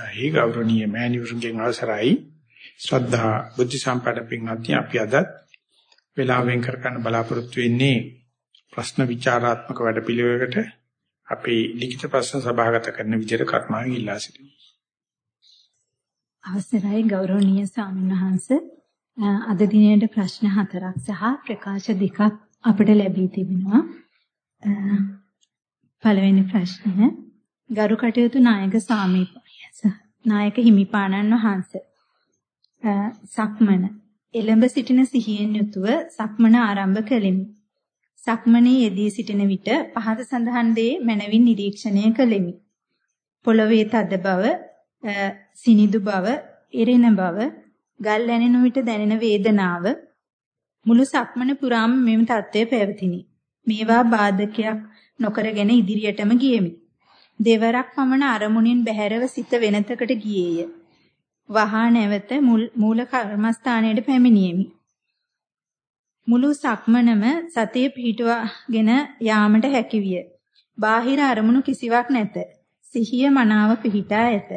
අවසරයි ගෞරවනීය මෑණිවරුන්ගේ අවසරයි ශ්‍රද්ධා බුද්ධ සම්පන්න පින්වත්නි අපි අද වේලාවෙන් කරගන්න බලාපොරොත්තු වෙන්නේ ප්‍රශ්න විචාරාත්මක වැඩපිළිවෙලකට අපේ ලිඛිත ප්‍රශ්න සභාගත කරන විදිහට කර්මාවෙන් ඉල්ලා සිටිනවා. අවසරයි ගෞරවනීය ස්වාමීන් වහන්ස අද දිනේට ප්‍රශ්න හතරක් සහ ප්‍රකාශ දෙකක් අපිට ලැබී තිබෙනවා. පළවෙනි ප්‍රශ්නය ගරු කටයුතු නායක සාමීපයස නායක හිමිපාණන් වහන්සේ සක්මන එළඹ සිටින සිහියෙන් යුතුව සක්මන ආරම්භ කළෙමි. සක්මනේ යෙදී සිටින විට පහත සඳහන් දේ මනවින් නිරීක්ෂණය කළෙමි. පොළවේ තද බව, සිනිදු බව, එරෙන බව, ගල් ඇනෙන විට දැනෙන වේදනාව මුළු සක්මන පුරාම මෙම தත්ත්වය පැවතිනි. මේවා බාධකයක් නොකරගෙන ඉදිරියටම ගියෙමි. දෙවරක් පමණ අරමුණින් බැහැරව සිත වෙනතකට ගියේය. වහා නැවත මූල කර්මස්ථානයට පැමිණියෙමි. මුළු සක්මනම සතිය පිහිටුවාගෙන යාමට හැකිවිය. බාහිර අරමුණු කිසිවක් නැත. සිහිය මනාව පිහිටා ඇත.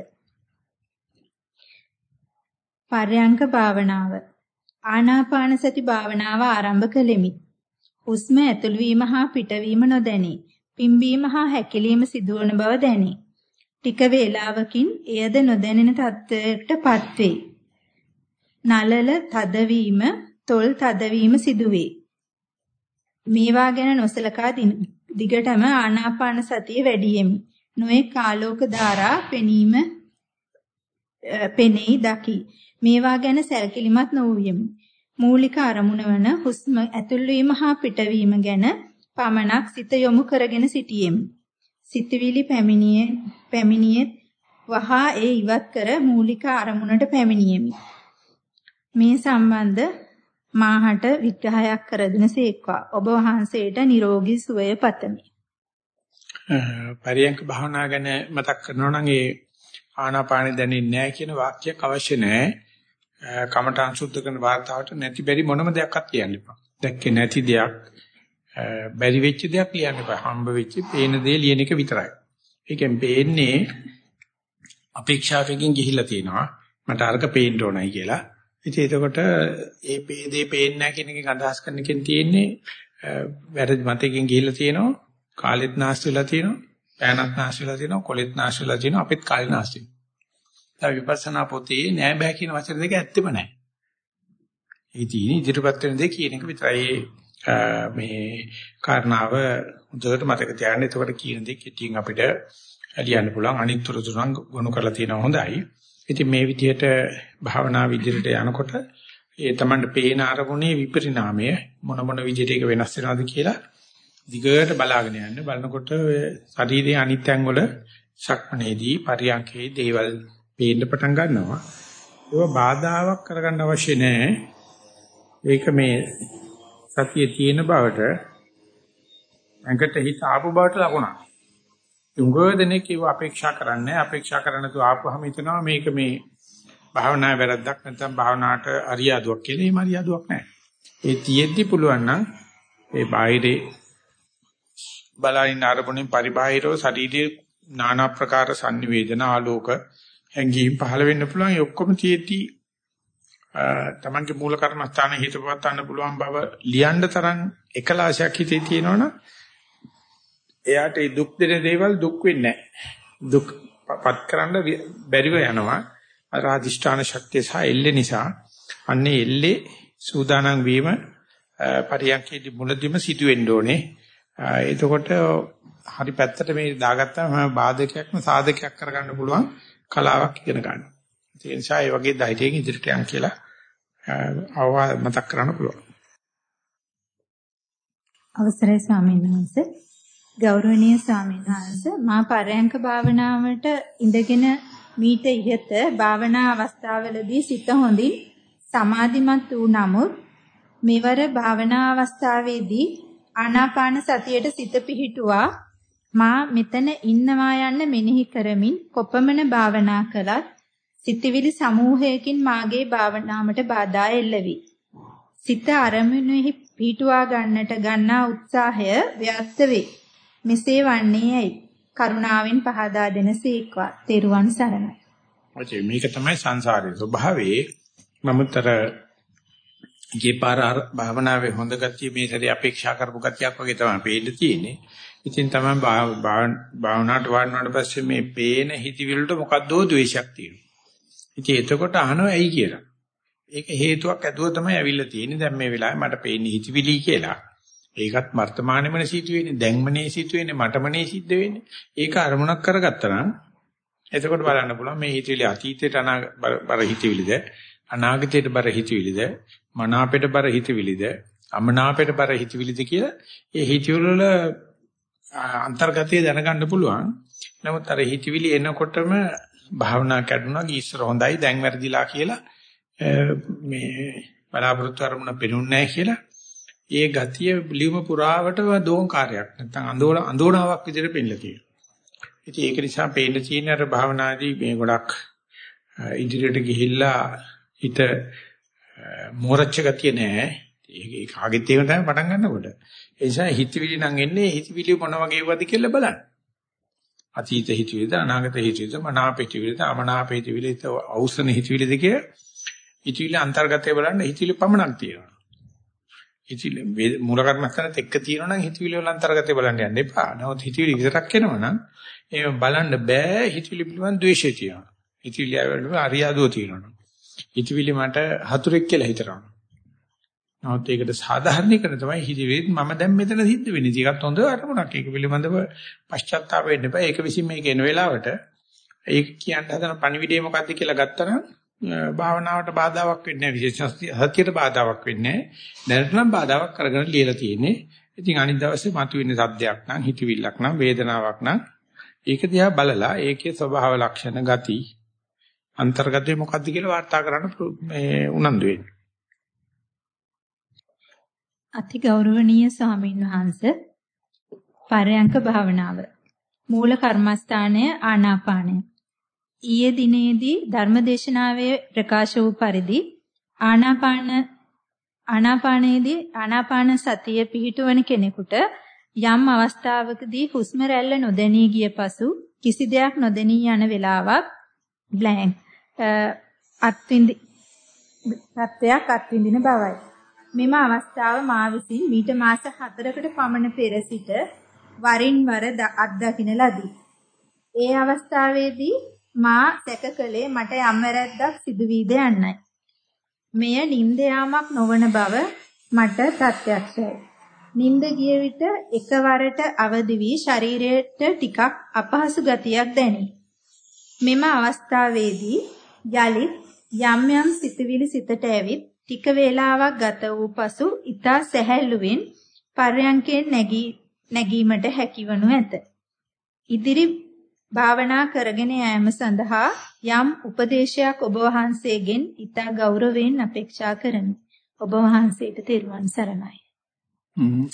පර්යංක භාවනාව ආනාපාන සති භාවනාව ආරම්භ කළෙමි. හුස්ම ඇතුළු වීම හා පිටවීම නොදැනේ. පිම්බීම හා හැකිලීම සිදුවන බව දැනේ. ටික වේලාවකින් එයද නොදැනෙන තත්ත්වයකටපත් වේ. නලල තදවීම, තොල් තදවීම සිදුවේ. මේවා ගැන නොසලකා දිගටම ආනාපාන සතිය වැඩියෙමි. නොයේ කාලෝක ධාරා පෙනීම පෙනෙයි දකි. මේවා ගැන සැලකිලිමත් නොවුයෙමි. මූලික අරමුණ වන හුස්ම ඇතුල්වීම හා පිටවීම ගැන පමණක් සිත යොමු කරගෙන සිටියෙමි. සිතවිලි පැමිණියේ පැමිණියේ වහා ඒ ඉවත් කර මූලික අරමුණට පැමිණියෙමි. මේ සම්බන්ධ මාහට විග්‍රහයක් කර දෙනසේක්වා. ඔබ වහන්සේට නිරෝගී සුවය පතමි. පරියංක භාවනා ගැන මතක් කරනවා නම් ඒ ආනාපානෙ දැනෙන්නේ නැහැ කියන වාක්‍යයක් අවශ්‍ය නැහැ. කමඨං සුද්ධ කරන වාර්තාවට නැති බැරි මොනම දෙයක්වත් කියන්න එපා. දැක්කේ නැති දෙයක් බැරි වෙච්ච දෙයක් ලියන්න එපා. හම්බ වෙච්ච පේන දේ ලියන එක විතරයි. ඒකෙන් පේන්නේ අපේක්ෂාවකින් ගිහිල්ලා තියෙනවා. මට අරක පේන්න ඕනයි කියලා. ඉතින් එතකොට ඒ පේදේ පේන්නේ නැහැ කියන එකෙන් අදහස් කරන එකෙන් තියෙන්නේ වැරදි මතයකින් ගිහිල්ලා තියෙනවා. කාලෙත් නාස්ති වෙලා තියෙනවා. පෑනත් නාස්ති වෙලා තියෙනවා. කොලෙත් නාස්ති වෙලා තියෙනවා. අපිත් කාලේ නාස්ති වෙනවා. දැන් විපස්සනා පොතේ නෑ බෑ කියන වචන දෙක ඇත්තෙම නෑ. ඒ තියෙන ඉදිරිපත් වෙන දේ කියන එක විතරයි මේ කාරණාව හොඳට මතක තියාගන්න. එතකොට කියන දේ කෙටියෙන් අපිට ලියන්න පුළුවන්. අනිත් තුරුතුරන් ගොනු කරලා තියෙනවා හොඳයි. ඉතින් මේ විදිහට භාවනා විදිහට යනකොට ඒ Tamanට පේන අරමුණේ විපරිණාමය මොන මොන විදිහට ඒක වෙනස් වෙනවද කියලා දිගට බලාගෙන යන්න. බලනකොට ශරීරයේ අනිත්යන් වල ශක්මනේදී පරියන්කේ දේවල් පේන්න පටන් ගන්නවා. ඒක බාධාවක් කරගන්න අවශ්‍ය නැහැ. ඒක මේ සතියේ තියෙන බවට ඇඟට හිත ආපු බවට ලකුණක්. උංගෝදෙනෙක් ඒව අපේක්ෂා කරන්නේ අපේක්ෂා කරන තු ආපුවම හිතනවා මේක මේ භාවනා වැරද්දක් නැත්නම් භාවනාවට අරියාදුවක් කියලා ඒ මරියාදුවක් නැහැ. ඒ තියෙද්දි පුළුවන් නම් ඒ බාහිරේ බලයින් අරමුණෙන් පරිබාහිරව ශරීරයේ নানা ප්‍රකාර sannivedana ආලෝක හැඟීම් පහළ වෙන්න පුළුවන්. ඒ ඔක්කොම තියෙද්දි තමන්ගේ මූල කර්මස්ථානයේ හිත පවත්වන්න පුළුවන් බව ලියන්න තරම් එකලාශයක් හිතේ තියෙනවනම් එයාට ඒ දුක් දෙන දේවල් දුක් වෙන්නේ නැහැ. දුක් පත් කරන්න බැරිව යනවා. අර අධිෂ්ඨාන ශක්තිය සහ එල්ලේ නිසා අන්නේ එල්ලේ සූදානම් වීම පරියන්කේදී මුලදිම සිදුවෙන්න ඕනේ. එතකොට හරි පැත්තට මේ දාගත්තාම හැම බාධකයක්ම සාධකයක් කරගන්න පුළුවන් කලාවක් ඉගෙන ගන්න. ඒ නිසා ඒ වගේ ධෛර්යයෙන් ඉදිරියට යන්න කියලා අවවා මතක් කරන්න පුළුවන්. අවසරයි ස්වාමීන් වහන්සේ. ගෞරවනීය ස්වාමීන් වහන්සේ මා පරයන්ක භාවනාවට ඉඳගෙන මීට ඉහත භාවනා අවස්ථාවලදී සිත හොඳින් සමාධිමත් වූ නමුත් මෙවර භාවනා අවස්ථාවේදී ආනාපාන සතියට සිත පිහිටුවා මා මෙතන ඉන්නවා යන්න මෙනෙහි කරමින් කොපමණ භාවනා කළත් සිතවිලි සමූහයකින් මාගේ භාවනාවට බාධා එල්ලවි. සිත අරමුණෙහි පිටුවා ගන්නට ගන්නා උත්සාහය ව්‍යර්ථ වේ. මෙසේ වන්නේ ඇයි? කරුණාවෙන් පහදා දෙනසේක්වා. තෙරුවන් සරණයි. ඔය මේක තමයි සංසාරයේ ස්වභාවයේ. නමුත්තර ඊපාර භාවනාවේ හොඳ ගතිය මේ සැරේ අපේක්ෂා කරපු ගතියක් වගේ තමයි පේන්න තියෙන්නේ. ඉතින් තමයි භාවනාවට වඩනවට පස්සේ මේ පේන හිතවිලට මොකද්දෝ ද්වේෂයක් තියෙනවා. ඉතින් එතකොට අහනවා ඇයි කියලා. ඒක හේතුවක් ඇතුව තමයි ඇවිල්ලා තියෙන්නේ. දැන් මේ වෙලාවේ මට පේන්නේ හිතවිලි කියලා. ඒකත් වර්තමානෙමනේ සිද්ධ වෙන්නේ. දැන්මනේ සිද්ධ වෙන්නේ. මටමනේ සිද්ධ වෙන්නේ. ඒක අරමුණක් කරගත්තා නම් එතකොට බලන්න පුළුවන් මේ හිතවිලි අතීතයට බර හිතවිලිද අනාගතයට බර හිතවිලිද මනාපයට බර හිතවිලිද අමනාපයට බර හිතවිලිද කියලා ඒ හිතවිලි වල අන්තර්ගතය දැනගන්න පුළුවන්. නමුත් අර හිතවිලි එනකොටම භාවනා කැඩුනා ගීස්තර හොඳයි දැන් වැරදිලා කියලා මේ බලාපොරොත්තු අරමුණ පෙනුන්නේ නැහැ කියලා ඒ ගතිය ලියුම පුරාවට දෝංකාරයක් නැත්නම් අඳෝන අඳෝනාවක් විදිහට පෙන්නලා තියෙනවා. ඉතින් ඒක නිසා පේන්න තියෙන අර භාවනාදී මේ ගොඩක් ඉදිරියට ගිහිල්ලා හිත මෝරච්ච ගතිය නෑ. ඒක කාගෙත් ඒක තමයි පටන් ගන්නකොට. ඒ නිසා හිතවිලි නම් එන්නේ හිතවිලි මොන වගේ වද කියලා බලන්න. අතීත හිතවිලිද අනාගත හිතවිලිද මනාප හිතවිලිද අමනාප හිතවිලිද අවසන හිතවිලිද කිය හිතවිලි අන්තර්ගතය බලන්න හිතවිලි පමණක් තියෙනවා. හිතවිලි මූල කර්මස්ථානත් එක්ක තියෙනවා නම් හිතවිලි වල අන්තර්ගතය බලන්න යන්න එපා. නමුත් හිතවිලි විතරක් එනවා නම් එහෙම බලන්න බෑ හිතවිලි පිළිබඳ ද්වේෂය තියෙනවා. හිතවිලි ආවම අරියාදුව තියෙනවා. හිතවිලි මට හතුරෙක් කියලා හිතනවා. නමුත් ඒකට සාධාරණීකරණ තමයි හිතවිලි මම දැන් මෙතන සිද්ධ වෙන්නේ. ඒකත් හොඳ අරමුණක්. ඒක පිළිබඳව පශ්චාත්තාප වෙන්න එපා. ඒක විසින් මේක එන වෙලාවට ඒක කියන්න හදන පණිවිඩය මොකද්ද කියලා ගත්තනම් භාවනාවට බාධාවක් වෙන්නේ නැහැ. විශේෂ සත්‍යයට බාධාවක් වෙන්නේ නැහැ. දැනට නම් බාධාවක් කරගෙන ලියලා තියෙන්නේ. ඉතින් අනිත් දවසේ මතුවෙන සද්දයක් නම් හිතවිල්ලක් නම් වේදනාවක් නම් ඒක දිහා බලලා ඒකේ ස්වභාව ලක්ෂණ ගති අන්තර්ගතය මොකද්ද කියලා වාර්තා කරන්න මේ උනන්දු වෙන්නේ. අති ගෞරවනීය ස්වාමීන් වහන්ස පරයන්ක භාවනාව මූල කර්මස්ථානය ආනාපානය ඊයේ දිනේදී ධර්මදේශනාවේ ප්‍රකාශ වූ පරිදි ආනාපාන ආනාපානයේදී ආනාපාන සතිය පිහිටුවන කෙනෙකුට යම් අවස්ථාවකදී හුස්ම රැල්ල නොදැනී ගිය පසු කිසි දෙයක් නොදැනී යන වෙලාවක් බ්ලැන්ක් අත්විඳි තත්ත්වයක් අත්විඳින බවයි. මෙම අවස්ථාව මා විසින් මීට මාස 4කට පමණ පෙර සිට වරින් වර අත්දකින ලදී. ඒ අවස්ථාවේදී මා සැකකලේ මට යම් වැරැද්දක් සිදු වීද යන්නයි. මෙය නිින්ද යාමක් නොවන බව මට ප්‍රත්‍යක්ෂයි. නිින්ද ගිය විට එකවරට අවදි වී ශරීරයට ටිකක් අපහසු ගතියක් දැනේ. මෙම අවස්ථාවේදී යලිත් යම් යම් සිතුවිලි සිතට ඇවිත් ටික වේලාවක් ගත වූ පසු ඊතා සැහැල්ලුවෙන් පර්යංකයෙන් නැගී නැගීමට හැකියවනු ඇත. ඉදිරි භාවනා කරගෙන යාම සඳහා යම් උපදේශයක් ඔබ වහන්සේගෙන් ඊතා ගෞරවයෙන් අපේක්ෂා කරමි. ඔබ වහන්සේට තෙරුවන් සරණයි.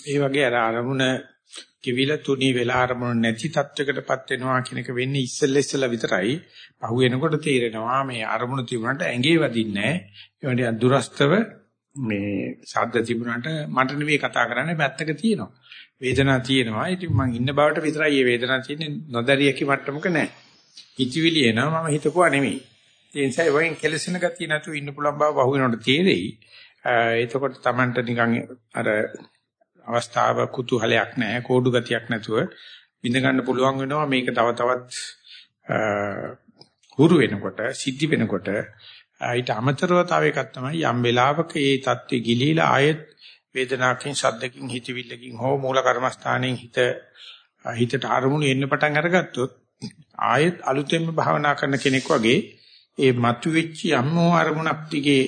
ඒ වගේ අර අරමුණ කිවිල තුනී වෙලා අරමුණ නැති තත්වයකටපත් වෙනවා කියන එක වෙන්නේ ඉස්සෙල්ල ඉස්සෙල්ලා විතරයි. පහු වෙනකොට තේරෙනවා මේ අරමුණ තිබුණාට ඇඟේ වදින්නේ නැහැ. ඒ දුරස්තව මේ ශබ්ද තිබුණාට මට නෙවෙයි කතා කරන්නේ පැත්තක තියෙනවා. වේදනාවක් තියෙනවා. ඉතින් මං ඉන්න බවට විතරයි මේ වේදනාව තියෙන්නේ නොදැරියකි මට්ටමක නැහැ. හිතවිලි එනවා මම හිතකුවා නෙවෙයි. ඒ නිසා ඒ වගේ කෙලසෙන ගතිය නැතුව ඉන්න පුළුවන් බව පහු වෙනකොට තේරෙයි. එතකොට Tamanට නිකන් අර අවස්ථාව කුතුහලයක් නැහැ කෝඩු ගතියක් නැතුව. විඳ ගන්න පුළුවන් වෙනවා මේක තව තවත් හුරු වෙනකොට සිද්ධි වෙනකොට. ඊට අමතරව තව එකක් තමයි යම් වෙලාවක ඒ தත්ත්වෙ ගිලීලා ආයෙත් වේදනාවකින් ශබ්දකින් හිතවිල්ලකින් හෝ මූල කර්මස්ථානයෙන් හිත හිතට අරමුණු එන්න පටන් අරගත්තොත් ආයෙත් අලුතෙන්ම භාවනා කරන කෙනෙක් වගේ ඒ මතුවෙච්ච යම්මෝ අරමුණක් දිගේ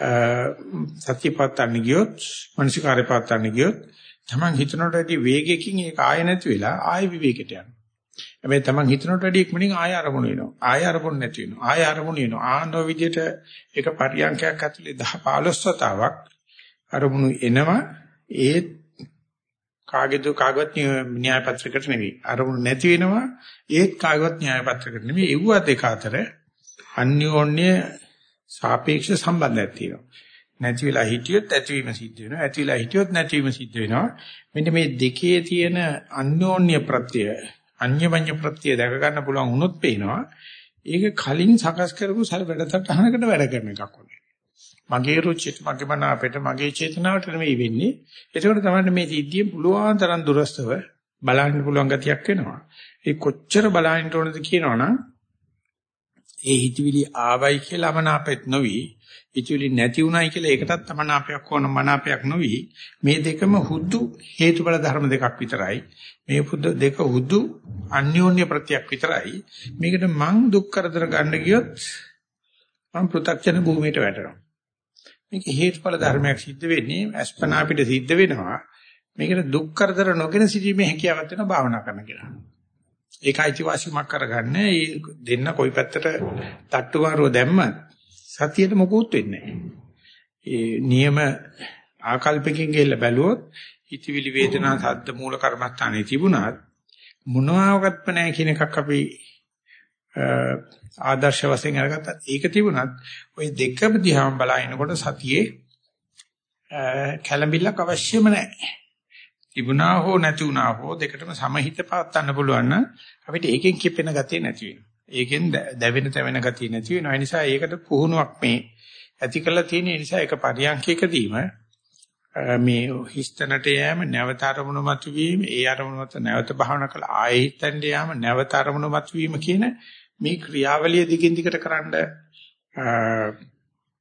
සත්‍යපත්තන්න ගියොත් මනසිකාරය පත්තන්න ගියොත් තමන් හිතනට වැඩි වේගයකින් ඒක ආය නැති වෙලා ආය විවේකයට යනවා. හැබැයි තමන් හිතනට වැඩි ඉක්මනින් ආය අරමුණ වෙනවා. ආය අරමුණ නැති වෙනවා. ආය අරමුණ වෙනවා. ආනෝ විදියට ඒක පරියන්කයක් ඇතුලේ 10 15 වතාවක් අරමුණු එනවා. ඒ කාගේද කාගවත් න්‍යාය පත්‍රයකට නෙවෙයි. අරමුණු නැති වෙනවා. ඒත් කාගවත් න්‍යාය පත්‍රයකට නෙවෙයි. ඒව දෙක අතර අන්‍යෝන්‍ය සාපේක්ෂ සම්බන්ධයක් තියෙනවා. නැති වෙලා හිටියොත් ඇතිවීම සිද්ධ වෙනවා. ඇති වෙලා හිටියොත් නැතිවීම සිද්ධ වෙනවා. මෙන්න මේ දෙකේ තියෙන අන්‍යෝන්‍ය ප්‍රත්‍ය, අන්‍යමඤ්ඤ ප්‍රත්‍ය දැක ගන්න පුළුවන් වුණොත් පේනවා ඒක කලින් සකස් කරපු සල් වැඩසටහනකට වැඩ කරන එකක් වගේ. මගේ රුචියට, මගේ මන අපිට, මගේ චේතනාවට නෙවෙයි වෙන්නේ. ඒකෝට තමයි මේ සිද්ධිය පුළුවන් තරම් දුරස්තව බලන්න පුළුවන් ගතියක් වෙනවා. ඒ කොච්චර බලහින්න ඕනද කියනවනම් ඒ හිතවිලි ආවයි කියලා මනාපෙත් නොවි හිතවිලි නැති උනායි කියලා ඒකටත් තමනාපයක් ඕන මනාපයක් නොවි. මේ දෙකම හුදු හේතුඵල ධර්ම දෙකක් විතරයි. මේ පුද දෙක හුදු අන්‍යෝන්‍ය ප්‍රත්‍යක් විතරයි. මේකට මං දුක් කරදර ගන්න ගියොත් මං පෘථග්ජන භූමියට වැටෙනවා. මේක හේතුඵල ධර්මයක් සිද්ධ වෙන්නේ අස්පනා පිට සිද්ධ වෙනවා. මේකට දුක් කරදර නොගෙන සිටීමේ හැකියාවක් වෙන භාවනා කරන කෙනා. ඒක අයිතිවාසිකමක් කරගන්න ඒ දෙන්න කොයි පැත්තට තට්ටුමාරුව දැම්මත් සතියට මොකුත් වෙන්නේ ඒ නියම ආකල්පකින් ගෙල්ල බැලුවොත් හිතවිලි වේදනා සද්ද මූල කර්මස්ථානේ තිබුණත් මොනවාවත්ම නැහැ කියන එකක් අපි ආදර්ශ වශයෙන් අරගත්තා. ඒක තිබුණත් ওই දෙකම දිහාම බලනකොට සතියේ කැළඹිල්ලක් අවශ්‍යම නැහැ. තිබුණා හෝ නැති වුණා හෝ දෙකටම සමහිත පාත්තන්න පුළුවන් නම් අපිට ඒකෙන් කිපෙන ගතිය නැති වෙනවා. ඒකෙන් දැවෙන තැවෙන ගතිය නැති වෙනවා. ඒ නිසා ඒකට පුහුණුවක් මේ ඇති කරලා තියෙන නිසා ඒක පරියන්කයකදීම මේ හිස්තනට යෑම නැවත අරමුණු මතුවීම ඒ අරමුණු මත නැවත භාවනා කළ ආයෙ හිතන්න යාම නැවත අරමුණු මතුවීම කියන මේ ක්‍රියාවලිය දිගින් දිගට කරන්න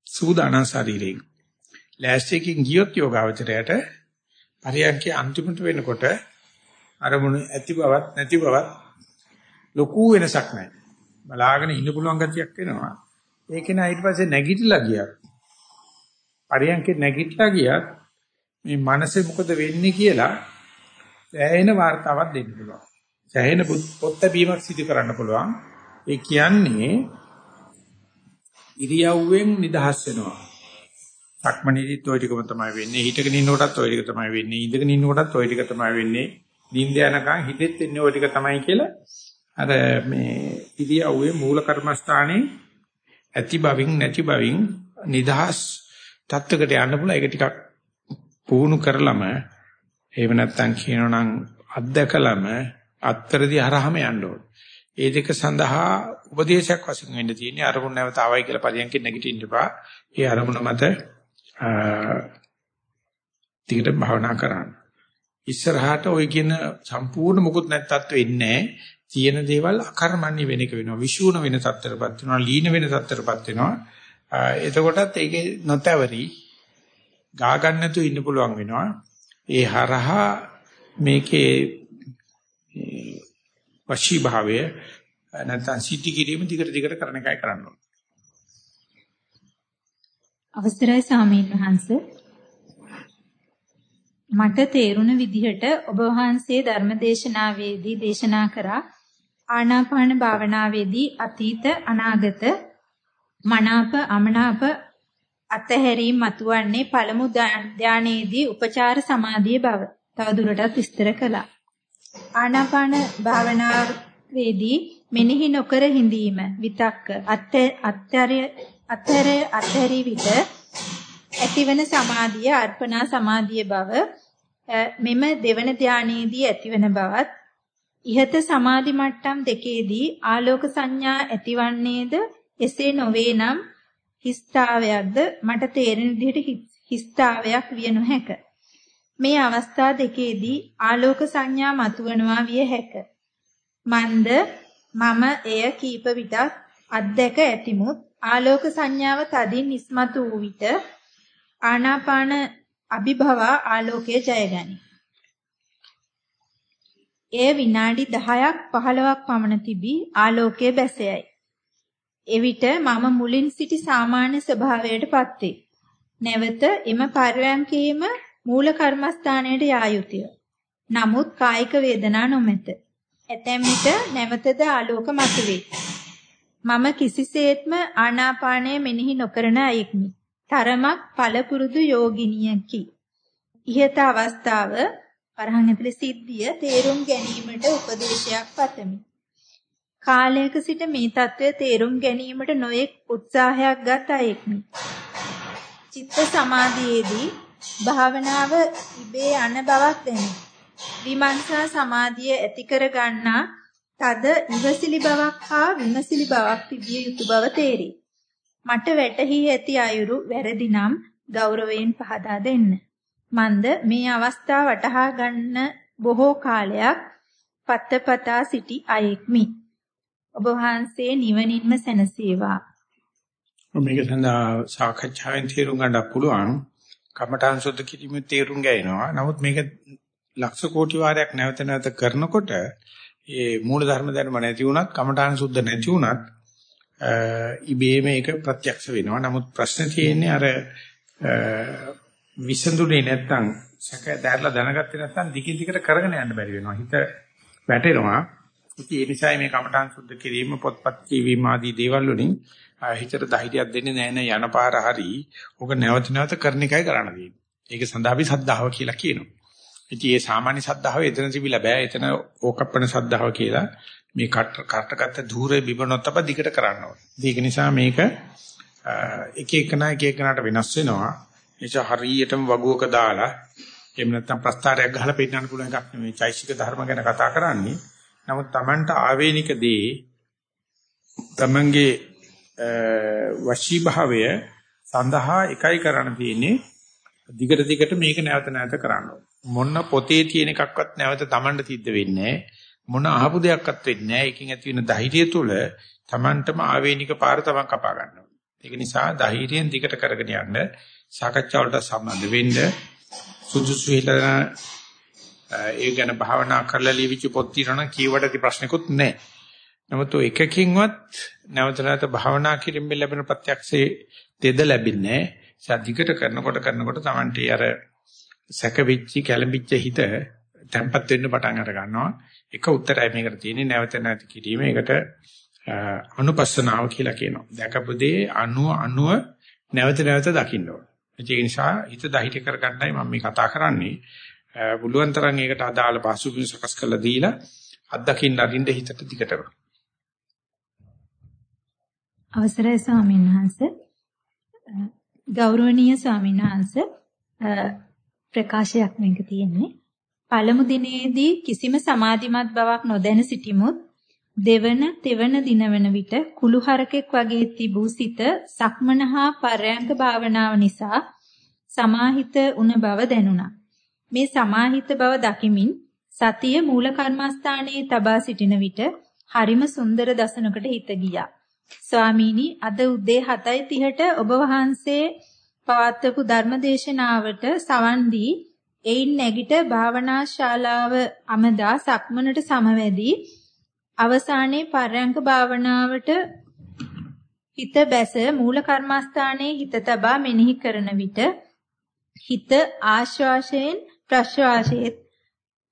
සූදානම් ශරීරයෙන් ලෑස්තියකින් ගියොත් යෝගාවචරයට පරියන්කේ අන්තිමට වෙනකොට අරමුණ ඇති බවත් නැති බවත් ලොකු වෙනසක් නැහැ. බලාගෙන ඉන්න පුළුවන් ගතියක් වෙනවා. ඒක නෑ ඊට පස්සේ නැගිටලා ගියත් පරියන්කේ නැගිටලා ගියත් මේ මනසේ මොකද වෙන්නේ කියලා සෑහෙන වார்த்தාවක් දෙන්න පුළුවන්. සෑහෙන පොත් බීමක් සිදු කරන්න පුළුවන්. ඒ කියන්නේ ඉරියව්වෙන් නිදහස් වෙනවා. සක්මණේදිත් ওই ටිකම තමයි වෙන්නේ. හිටගෙන ඉන්නකොටත් ওই ටික තමයි වෙන්නේ. ඉඳගෙන ඉන්නකොටත් ওই ටික තමයි වෙන්නේ. නිින්ද යනකම් හිතෙත් එන්නේ ওই ටික තමයි කියලා අර මේ ඉරියව්වේ මූල කර්මස්ථානයේ ඇති බවින් නැති බවින් නිදහස් තත්වයකට යන්න පුළුවන්. ඒක ටිකක් පුහුණු කරලම එහෙම නැත්නම් කියනනම් අත්දකලම අත්තරදී හරහම යන්න ඕනේ. ඒ දෙක සඳහා උපදේශයක් වශයෙන් වෙන්න තියෙන්නේ අරමුණ නැවත ආවයි කියලා පරියන්කෙ නැගිටින්න එපා. ඒ අරමුණ මත ටිකට භාවනා කරන්න. ඉස්සරහට ওই කියන සම්පූර්ණ මුකුත් නැත්තත් වෙන්නේ තියෙන දේවල් අකර්මණ්‍ය වෙන එක වෙනවා. විෂුණ වෙන තත්ත්වයටපත් වෙනවා. ලීන වෙන තත්ත්වයටපත් වෙනවා. එතකොටත් ඒකේ නොතවරි ගා ගන්න නැතුව ඉන්න පුළුවන් වෙනවා. ඒ හරහා මේකේ වශී භාවය නැත්නම් සිද්ධි කිරීම දිගට දිගට කරන එකයි කරන්න ඕනේ. අවසරයි සාමීන් වහන්ස. මට තේරුණ විදිහට ඔබ වහන්සේ ධර්මදේශනාවේදී දේශනා කරා. ආනාපාන භාවනාවේදී අතීත අනාගත මනාප අමනාප අතහැරීම මතුවන්නේ පළමු ධානයේදී උපචාර සමාධිය බව. තවදුරටත් විස්තර කළා. ආනාපාන භාවනාවේදී මෙනෙහි නොකර හිඳීම විතක්ක අත්‍යරය අතර අතහැරි විට ඇතිවන සමාධිය අර්පණා සමාධිය බව මෙම දෙවන ධානයේදී ඇතිවන බවත් ইহත සමාධි මට්ටම් දෙකේදී ආලෝක සංඥා ඇතිවන්නේද එසේ නොවේ නම් හිස්තාවයක්ද මට තේරෙන විදිහට හිස්තාවයක් විය නොහැක. මේ අවස්ථා දෙකේදී ආලෝක සංඥා මතුවනවා විය හැක. මන්ද මම එය කීප විටක් අත්දැක ඇතිමුත් ආලෝක සංඥාව තදින් ඉස්මතු වූ විට ආනාපාන අභිභව ආලෝකයේ ජයගනි. එය විනාඩි 10ක් 15ක් පමණ තිබී ආලෝකයේ බැසයයි. එවිට මම මුලින් සිටි සාමාන්‍ය ස්වභාවයටපත් වේ. නැවත එම පරිවැම්කේම මූල කර්මස්ථානයට යා යුතුය. නමුත් කායික වේදනා නොමැත. ඇතැම් විට නැවතද ආලෝක මතුවේ. මම කිසිසේත්ම ආනාපානය මෙනෙහි නොකරන අයෙක්මි. තරමක් පළපුරුදු යෝගිනියකි. ইহත අවස්ථාව වරහන් ඇතුලේ සිද්ධිය තේරුම් ගැනීමට උපදේශයක් පතමි. කාලයක සිට මේ తත්වය තේරුම් ගැනීමට නොයෙක් උත්සාහයක් ගත අයෙක්මි. චිත්ත සමාධියේදී භාවනාව ඉබේ යන බවක් දැනේ. විමර්ශනා සමාධිය ඇති කර ගන්නා තද ඉවසිලි බවක් හා විමසිලි බවක් තිබිය යුතු බව තේරේ. මට වැටහි ඇති අයුරු වැරදි නම් ගෞරවයෙන් පහදා දෙන්න. මන්ද මේ අවස්ථාව වටහා ගන්න බොහෝ කාලයක් පත්තපතා සිටි අයෙක්මි. ඔබ වහන්සේ නිවනින්ම සැනසේවා. මේක සඳහා සාකච්ඡාවෙන් තේරුම් ගන්න පුළුවන් කමඨාන් සුද්ධ කිරීමේ තේරුම් ගෑනවා. නමුත් මේක ලක්ෂ කෝටි වාරයක් නැවත නැවත කරනකොට ඒ මූල ධර්ම ධර්ම නැති වුණත් කමඨාන් සුද්ධ නැති වුණත් ඉබේම ඒක ප්‍රත්‍යක්ෂ වෙනවා. නමුත් ප්‍රශ්නේ තියෙන්නේ අර විසඳුනේ නැත්තම් සැක දැරලා දැනගත්තේ නැත්නම් දිගින් දිගට කරගෙන යන්න බැරි වෙනවා. හිත වැටෙනවා. ඉතින් ඒ නිසා මේ කමඨාන් සුද්ධ කිරීම පොත්පත් කියවීම ආදී දේවල් වලින් හිතට ධෛර්යයක් දෙන්නේ නැහැ නේ යන පාර හරි. ඕක නැවත නැවත කරන එකයි කරන්න තියෙන්නේ. ඒක සඳහා අපි සද්ධාව කියලා කියනවා. ඉතින් ඒ සාමාන්‍ය සද්ධාව එතන තිබිලා බෑ. එතන ඕකප්පන සද්ධාව කියලා මේ කට කටගත ධූරේ බිබනොත් අප දිගට කරන්න ඕනේ. ඒක නිසා මේක එක එකනා එක එකනට වෙනස් වෙනවා. එනිසා හරියටම වගුවක දාලා එහෙම නැත්නම් ප්‍රස්තාරයක් ගහලා පෙන්නන්න පුළුවන් එකක් නෙමෙයි. චෛසික ධර්ම ගැන කතා කරන්නේ. නමුත් Tamanට ආවේනික දේ Tamanගේ වශී භාවය සඳහා එකයි කරන්න තියෙන්නේ දිගට දිගට මේක නැවත නැවත කරන්න මොන පොතේ තියෙන එකක්වත් නැවත Tamanට සිද්ධ වෙන්නේ මොන අහපු දෙයක්වත් වෙන්නේ නැහැ. ඒකෙන් ඇති වෙන ධෛර්යය තුළ Tamanටම ආවේනික පාර Taman කපා ගන්නවා. ඒක නිසා ධෛර්යයෙන් දිගට කරගෙන යන්න සාකච්ඡා වලට සම්බන්ධ වෙන්න සුදුසු හිතන ඒ ගැන භාවනා කරලා ලියවිච්ච පොත් తీරන කීවටදී ප්‍රශ්නකුත් නැහැ. නමුත් ඔය එකකින්වත් නැවත නැවත භාවනා කිරීමෙන් ලැබෙන ප්‍රත්‍යක්ෂයේ තෙද ලැබෙන්නේ නැහැ. දිගට කරනකොට කරනකොට Tamante අර සැක වෙච්චි කැළඹිච්ච හිත තැම්පත් වෙන්න පටන් අර ගන්නවා. එක උත්තරයි මේකට තියෙන්නේ නැවත නැවත කිරීම. ඒකට අනුපස්සනාව කියලා කියනවා. දැකපු දේ අනුව අනුව නැවත නැවත දකින්න ඕන. ඒ නිසා හිත දහිත කරගන්නයි මම මේ කතා කරන්නේ. බුලුවන් තරම් ඒකට අදාළ පසුබිම් සකස් කරලා දීලා අත්දකින්න අරින්න හිතට දිගටම. අවසරයි ස්වාමීන් වහන්සේ. ගෞරවනීය ස්වාමීන් වහන්සේ ප්‍රකාශයක් මේක තියෙන්නේ. පළමු දිනේදී කිසිම සමාධිමත් බවක් නොදැන සිටිමුත් දෙවන තෙවන දිනවන විට කුළුහරකෙක් වගේ තිබූ සිත සක්මනහා පරයන්ක භාවනාව නිසා සමාහිත උන බව දැනුණා. මේ සමාහිත බව දකිමින් සතිය මූල කර්මස්ථානයේ තබා සිටින විට හරිම සුන්දර දසනකට හිත ගියා. ස්වාමීනි අද උදේ 7:30ට ඔබ වහන්සේ පවත්වපු ධර්මදේශනාවට සවන් දී එයින් නැගිට භාවනා ශාලාව අමදා සක්මනට සමවැදී අවසානයේ පරයන්ක භාවනාවට හිත බැස මූල කර්මස්ථානයේ හිත තබා මෙනෙහි කරන විට හිත ආශ්වාසයෙන් ප්‍රශ්වාසයෙන්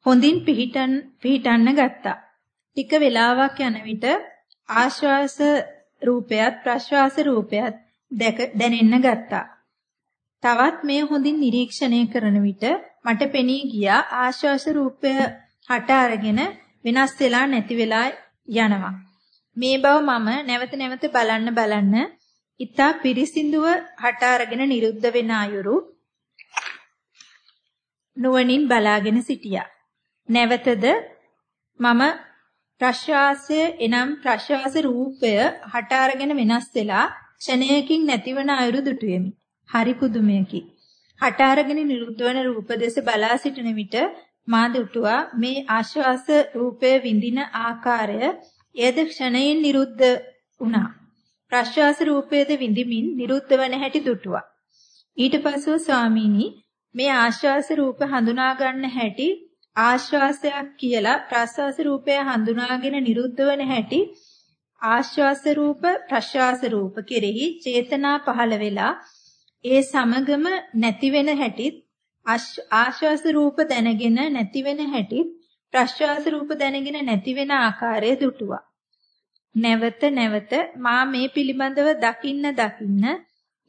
හොඳින් පිහිටන් පිහිටන්න ගත්තා. ටික වේලාවක් යන විට ආශ්වාස රූපයත් ප්‍රශ්වාස රූපයත් දැක දැනෙන්න ගත්තා. තවත් මේ හොඳින් නිරීක්ෂණය කරන විට මට පෙනී ගියා ආශ්වාස රූපය හට අරගෙන වෙනස් වෙලා නැති වෙලා යනවා. මේ බව මම නැවත නැවත බලන්න බලන්න ඊතා පිරිසිදුව හට අරගෙන නිරුද්ධ වෙන අයුරු නුවණින් බලාගෙන සිටියා. නැවතද මම ප්‍රශ්වාසය එනම් ප්‍රශ්වාස රූපය හට අරගෙන වෙනස් වෙලා ක්ෂණයකින් නැතිවන අයුරු දුටුවෙමි. හරි පුදුමයකි. හට අරගෙන නිරුද්ධ වන රූප දෙස බලා සිටින විට මා දුටුවා මේ ආශ්වාස රූපය විඳින ආකාරය එයද ක්ෂණයෙන් නිරුද්ධ වුණා. ප්‍රශ්වාස රූපයේද විඳිමින් නිරුද්ධ වන හැටි දුටුවා. ඊට පසුව ස්වාමීනි මේ ආශ්වාස රූප හඳුනා ගන්න හැටි ආශ්වාසයක් කියලා ප්‍රශ්වාස රූපය හඳුනාගෙන නිරුද්ධ වන හැටි ආශ්වාස රූප ප්‍රශ්වාස රූප කෙරෙහි චේතනා පහළ වෙලා ඒ සමගම නැති වෙන හැටිත් ආශ්වාස රූප දැනගෙන නැති වෙන හැටිත් ප්‍රශ්වාස රූප දැනගෙන නැති වෙන ආකාරය දුටුවා. නැවත නැවත මා මේ පිළිබඳව දකින්න දකින්න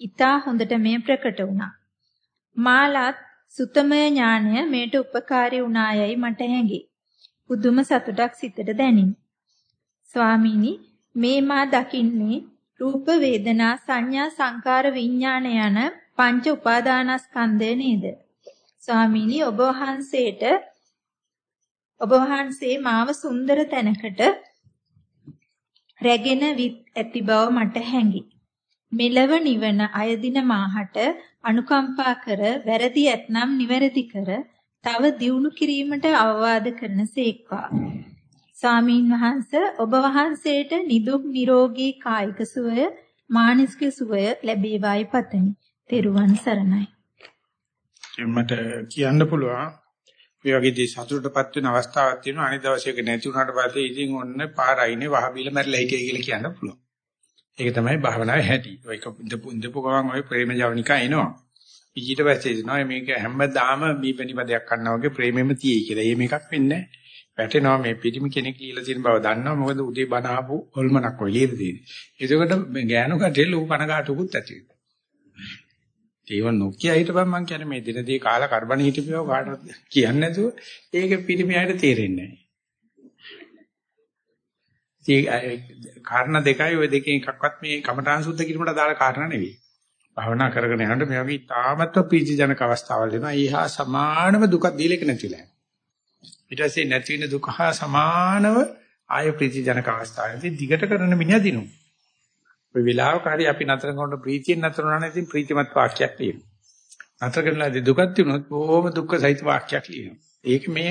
ඊටා හොඳට මේ ප්‍රකට වුණා. මාලත් සුතමය ඥානය මේට උපකාරී වුණායයි මට හැඟේ. පුදුම සතුටක් සිතට දැනිනි. ස්වාමීනි මේ මා දකින්නේ රූප වේදනා සංඥා සංකාර විඥාන යන පංච උපාදානස්කන්ධය නේද? ස්වාමීනි ඔබ වහන්සේට ඔබ වහන්සේ මාව සුන්දර තැනකට රැගෙන විත් ඇති බව මට හැඟි. මෙලව නිවන අයදින මාහට අනුකම්පා කර වැරදි ඇතනම් නිවැරදි කර තව දියුණු කිරීමට අවවාද කරන සේක්වා. ස්වාමීන් වහන්ස ඔබ වහන්සේට නිදුක් නිරෝගී කායික සුවය මානසික සුවය ලැබේවායි පතමි. තෙරුවන් සරණයි. මට කියන්න පුළුවන් මේ වගේ දේ සතුටටපත් වෙන අවස්ථාවක් තියෙනවා අනිත් දවසේක නැති වුණාට පස්සේ ඉතින් ඔන්න පාරයිනේ වහබිල මැරලා හිටියයි කියලා කියන්න පුළුවන්. ඒක තමයි භාවනාවේ හැටි. ඔයක ඉඳපු ඉඳපු ගමන් ඔය ප්‍රේම ජවනිකා එනවා. ඊට පස්සේ එනවා මේක හැමදාම මේ වෙනිපදයක් කරනවා වගේ ප්‍රේමෙම තියෙයි කියලා. එහෙම එකක් වෙන්නේ නැහැ. වැටෙනවා මේ පිටිමි කෙනෙක් කියලා තියෙන බව දන්නවා මොකද උදේ බණ ආපු හොල්මනක් ඔය ලියලා තියෙන්නේ. ඒකකට ගෑනු කටේ ලෝ කනගාටුකුත් ඇති වෙනවා. ඒව නොකිය හිටපන් මං කියන්නේ මේ දිනදී කාලා කරබන හිටපියව කාටවත් කියන්නේ නැතුව ඒක පිටිමි අයට තේරෙන්නේ නැහැ. කාරණා දෙකයි ওই දෙකෙන් එකක්වත් මේ කමඨාන් සුද්ධ කිරීමට අදාළ කාරණා නෙවෙයි. භාවනා කරගෙන යනකොට මේ වගේ තාමත්ව ප්‍රීතිජනක අවස්ථාවල් එනවා. ඊහා සමානව දුකක් දීලා එක නැතිලා. ඊට පස්සේ නැති වෙන දුක හා සමානව ආය ප්‍රීතිජනක අවස්ථාවේදී දිගට කරන මිනිහා දිනුවා. ඔය වෙලාවක හරි අපි නතර කරනකොට ප්‍රීතියෙන් නතර වුණා නම් ඉතින් ප්‍රීතිමත් වාක්‍යයක් ලියනවා. නතර කරනලාදී දුකක් තිබුණොත් බොහොම දුක්ඛ සහිත වාක්‍යයක් ලියනවා. ඒක මේ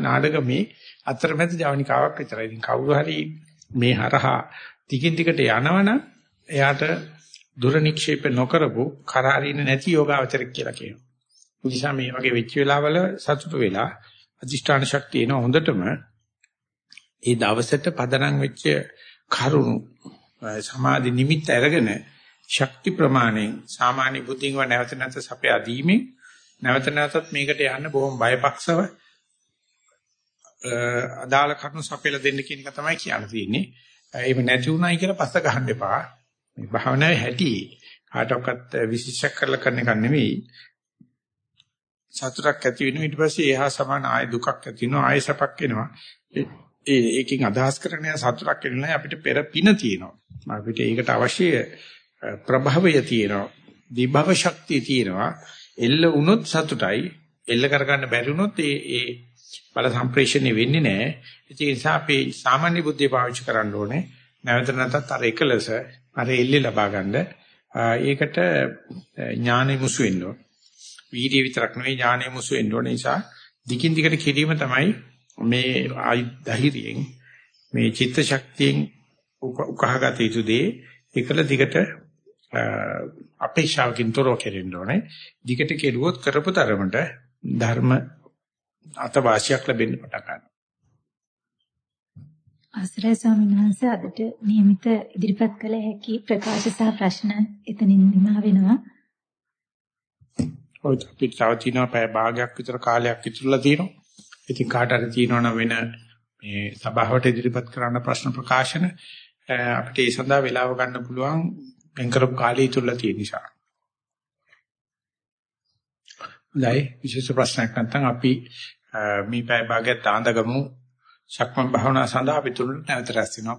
නාටකමේ අතරමැද ජවනිකාවක් විතරයි. ඉතින් කවුරු හරි මේ හරහා ටිකින් ටිකට යනවනම් එයාට දුර නික්ෂේප නොකරපු කරාරින නැති යෝගාවචරයක් කියලා කියනවා. නිසා මේ වගේ වෙච්ච වෙලාවල සතුටු වෙලා අධිෂ්ඨාන ශක්තිය එන හොඳටම ඒ දවසට පදනම් වෙච්ච කරුණු සමාධි නිමිත්ත අරගෙන ශක්ති ප්‍රමාණයෙන් සාමාන්‍ය බුද්ධින්ව නැවත නැවත සපයා දීමෙන් නැවත නැවතත් මේකට යන්න බොහොම බයපක්ෂව අදාළ කරුණු සපයලා දෙන්න කියන එක තමයි කියන්න තියෙන්නේ. එහෙම නැති උනායි කියලා පස්ස ගහන්න එපා. මේ භාවනාවේ හැටි කාටවත් විශේෂ කරලා කරන එක නෙවෙයි. සතුටක් ඇති වෙන ඊට පස්සේ එහා සමාන ආය දුකක් ඇති වෙනවා ආය සැපක් එනවා. ඒ ඒකෙන් අදහස් කරගෙන යන සතුටක් එන්නේ අපිට පෙර පින තියෙනවා. අපිට ඒකට අවශ්‍ය ප්‍රභවය තියෙනවා. විභව ශක්තිය තියෙනවා. එල්ල වුණොත් සතුටයි. එල්ල කරගන්න බැරි වුණොත් ඒ ඒ බල සම්ප්‍රේෂණය වෙන්නේ නැහැ. ඒ නිසා අපි සාමාන්‍ය බුද්ධිය පාවිච්චි කරන්න ඕනේ. නැවත නැවතත් අර එකලස අර එල්ල ලබා ගන්න. ඒකට ඥානෙ මුසු වෙන්න ඕන. වීර්ය විතරක් නෙවෙයි ඥානෙ මුසු වෙන්න ඕන නිසා දිගින් දිගට කිරීම තමයි මේ ධෛර්යයෙන් මේ චිත්ත ශක්තියෙන් උකහාගත යුතු දේ එකල දිගට අපේක්ෂාවකින් තොරව කෙරෙන්න ඕනේ. දිගට කෙරුවොත් කරපු තරමට ධර්ම අතවාසියක් ලැබෙන්න පටන් ගන්නවා. අසරේ ස්වාමීන් වහන්සේ අදට નિયમિત ඉදිරිපත් කළ හැකි ප්‍රකාශ සහ ප්‍රශ්න එතනින් නිමා වෙනවා. ඔය අපිට තව තියෙනවා පැය භාගයක් විතර කාලයක් ඉතුරුලා තියෙනවා. ඉතින් කාට හරි තියෙනවා වෙන මේ සභාවට ඉදිරිපත් කරන්න ප්‍රශ්න ප්‍රකාශන අපිට ඒ සඳහා වේලාව ගන්න පුළුවන් වෙන් කරපු කාලය ඉතුරුලා තියෙන නිසා. හොඳයි විශේෂ ප්‍රශ්නයක් නැත්නම් අපි මේ පැය භාගයක් තාඳගමු සක්මන් භාවනා සඳහා අපි තුනට නැවත රැස් වෙනවා.